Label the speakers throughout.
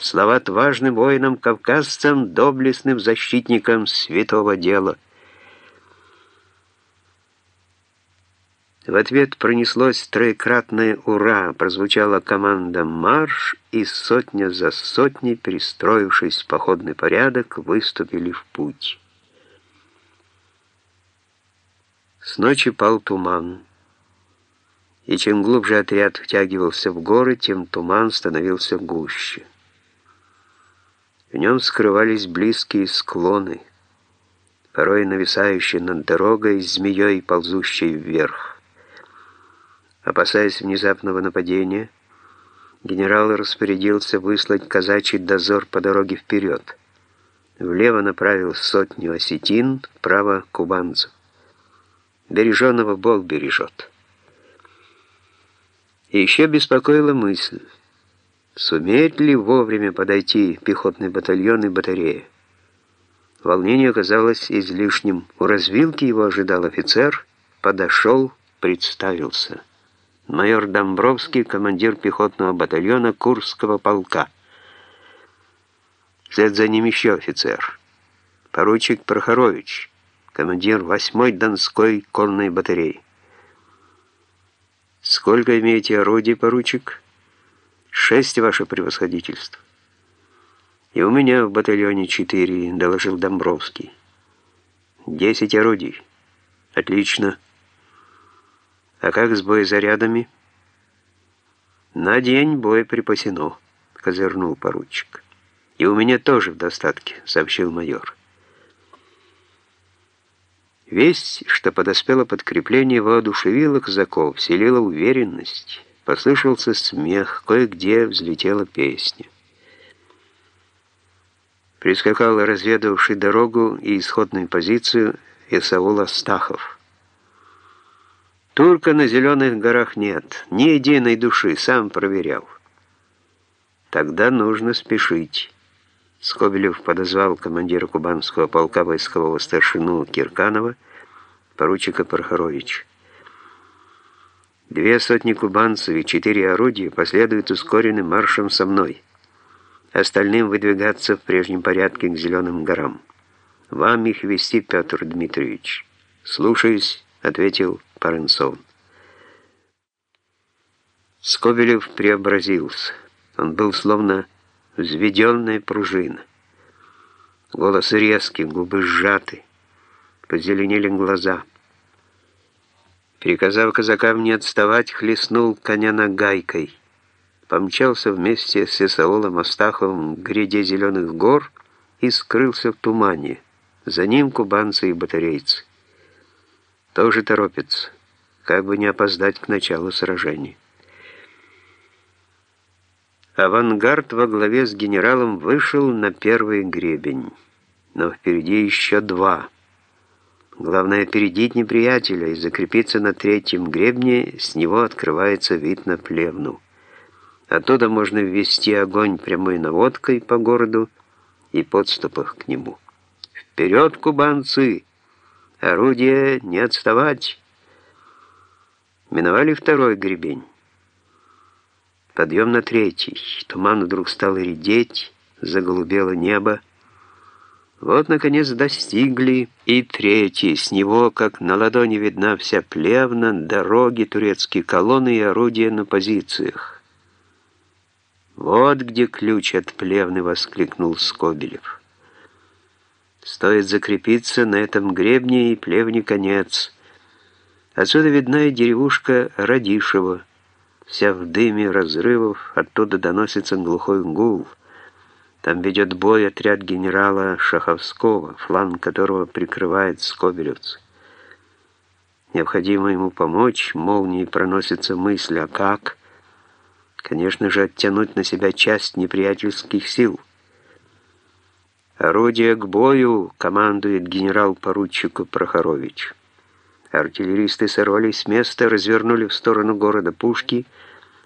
Speaker 1: слова отважным воинам-кавказцам, доблестным защитникам святого дела. В ответ пронеслось троекратное «Ура!», прозвучала команда «Марш!» и сотня за сотней, перестроившись в походный порядок, выступили в путь. С ночи пал туман, и чем глубже отряд втягивался в горы, тем туман становился гуще. В нем скрывались близкие склоны, порой нависающие над дорогой, змеей, ползущей вверх. Опасаясь внезапного нападения, генерал распорядился выслать казачий дозор по дороге вперед. Влево направил сотню осетин, вправо — кубанцев. Береженного Бог бережет. И еще беспокоила мысль, сумеет ли вовремя подойти пехотный батальон и батарея. Волнение оказалось излишним. У развилки его ожидал офицер, подошел, представился майор Домбровский, командир пехотного батальона Курского полка. Вслед за ним еще офицер. Поручик Прохорович, командир 8-й Донской конной батареи. «Сколько имеете орудий, поручик?» «Шесть, ваше превосходительство». «И у меня в батальоне четыре», — доложил Домбровский. «Десять орудий». «Отлично». А как с боезарядами? На день бой припасено, козырнул поручик. И у меня тоже в достатке, сообщил майор. Весть, что подоспело подкрепление, воодушевила казаков, вселила уверенность. Послышался смех, кое-где взлетела песня. Прискакал разведавший дорогу и исходную позицию Исаул Астахов. Турка на Зеленых горах нет, ни единой души, сам проверял. Тогда нужно спешить. Скобелев подозвал командира кубанского полка войскового старшину Кирканова, поручика Прохорович. Две сотни кубанцев и четыре орудия последуют ускоренным маршем со мной. Остальным выдвигаться в прежнем порядке к Зеленым горам. Вам их вести, Петр Дмитриевич. Слушаюсь, ответил Паренцов. Скобелев преобразился. Он был словно взведенная пружина. Голос резкий, губы сжаты, позеленели глаза. Приказав казакам не отставать, хлестнул коня нагайкой. Помчался вместе с Исаулом Астаховым к гряде зеленых гор и скрылся в тумане. За ним кубанцы и батарейцы тоже торопится, как бы не опоздать к началу сражения. Авангард во главе с генералом вышел на первый гребень, но впереди еще два. Главное опередить неприятеля и закрепиться на третьем гребне, с него открывается вид на плевну. Оттуда можно ввести огонь прямой наводкой по городу и подступах к нему. «Вперед, кубанцы!» Орудие не отставать. Миновали второй гребень. Подъем на третий. Туман вдруг стал редеть, заголубело небо. Вот, наконец, достигли и третий. С него, как на ладони, видна вся плевна, дороги, турецкие колонны и орудия на позициях. «Вот где ключ от плевны!» — воскликнул Скобелев. Стоит закрепиться на этом гребне, и плевни конец. Отсюда видна и деревушка Радишева, вся в дыме разрывов, оттуда доносится глухой гул. Там ведет бой отряд генерала Шаховского, фланг которого прикрывает скобелевцы. Необходимо ему помочь, молнией проносится мысль, а как? Конечно же, оттянуть на себя часть неприятельских сил. «Орудие к бою!» — командует генерал-поручику Прохорович. Артиллеристы сорвались с места, развернули в сторону города пушки,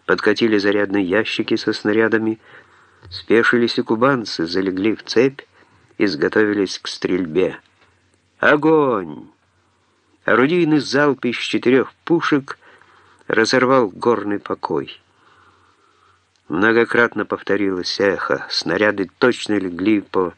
Speaker 1: подкатили зарядные ящики со снарядами, спешились и кубанцы, залегли в цепь, изготовились к стрельбе. Огонь! Орудийный залп из четырех пушек разорвал горный покой. Многократно повторилось эхо, снаряды точно легли по